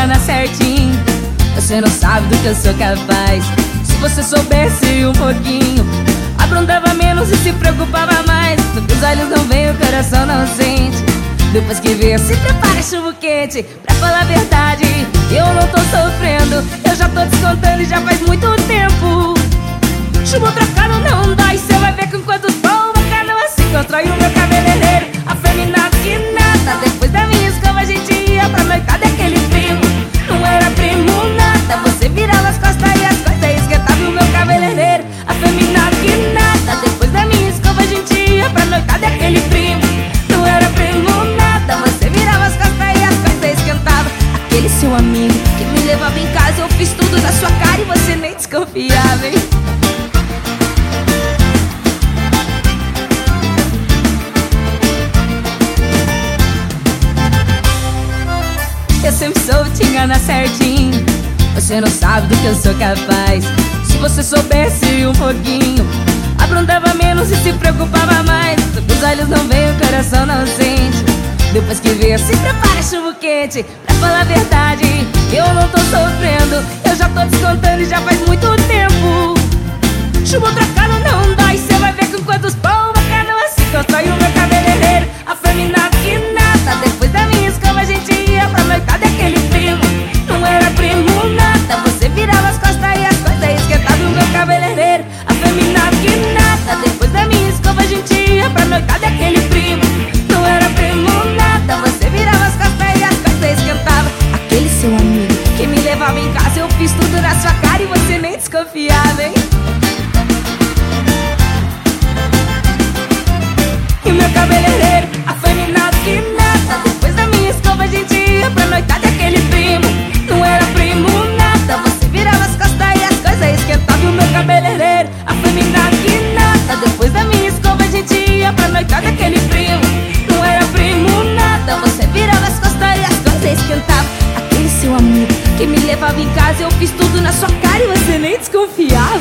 engana certinho. Você não sabe do que eu sou capaz. Se você soubesse um pouquinho Aprontava menos e se preocupava mais. Os olhos não veem, o coração não sente. Depois que vê, se prepara chuva quente Pra falar a verdade, eu não tô sofrendo Eu já tô descontando e já faz muito tempo. Chuva trocando fiz tudo na sua cara e você nem desconfiava, hein? Eu sempre soube te enganar certinho. Você não sabe do que eu sou capaz. Se você soubesse um pouquinho Aprontava menos e se preocupava mais. Os olhos não veem, o coração não sente. Depois que vê, se prepara chuva quente Pra falar a verdade, eu não tô sofrendo Eu cabeleireiro, afeminado que nada Depois da minha escova a gente ia pra noitada aquele primo Não era primo nada. Você virava as costas e as coisas esquentava o meu cabeleireiro, afeminado que nada Depois da minha escova a gente ia pra noitada aquele primo Não era primo nada. Você virava as costas e as coisas esquentava. Aquele seu amigo que me levava em casa Eu fiz tudo na sua cara e você nem desconfiava